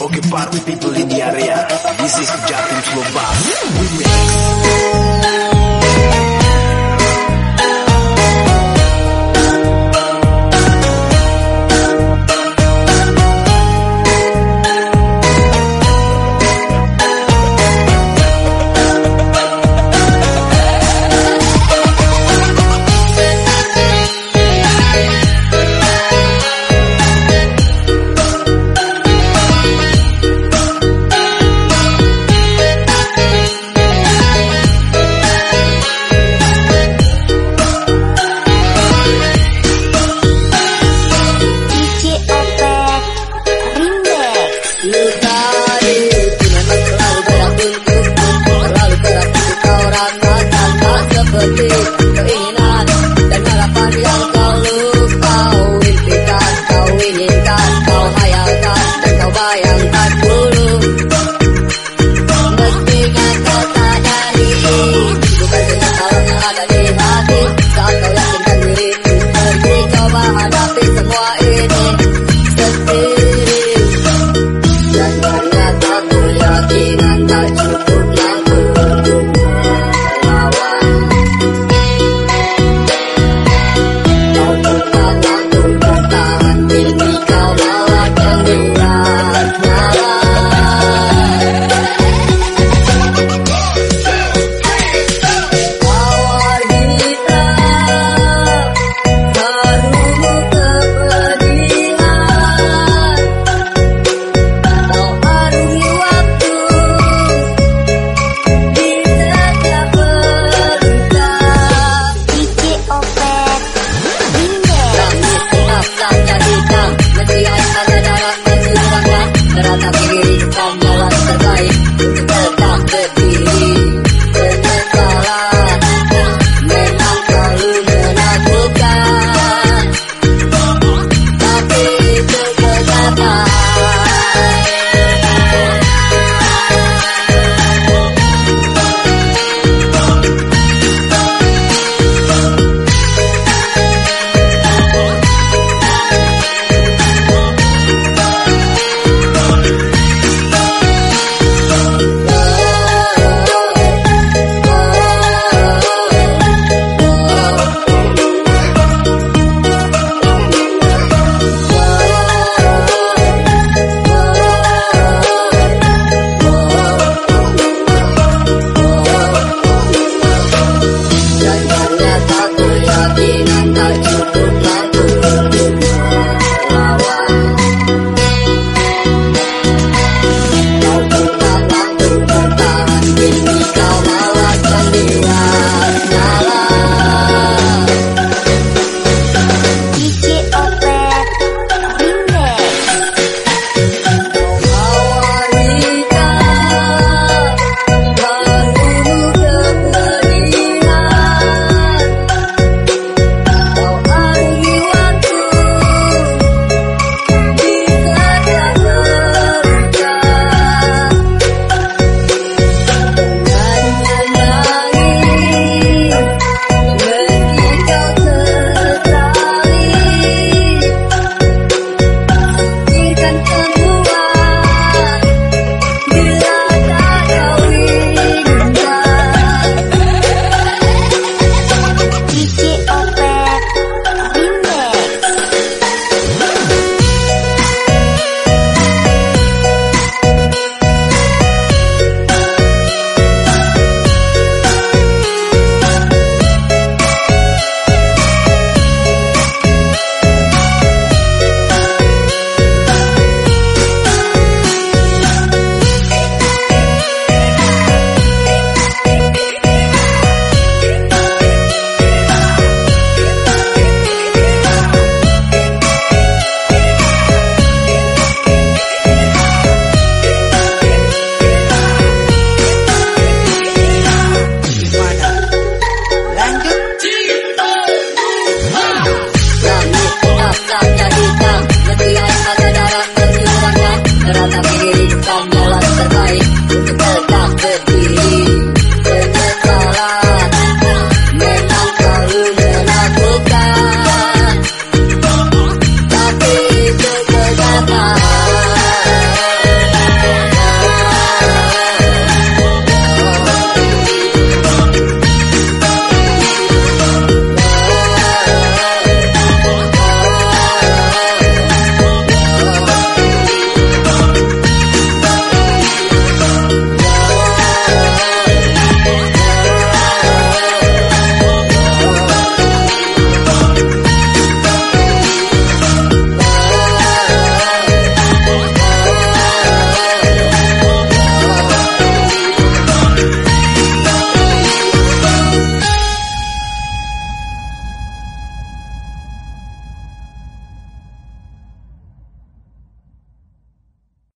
Okay, party people in the area. This is Jatim Slow. We mix. Jangan datang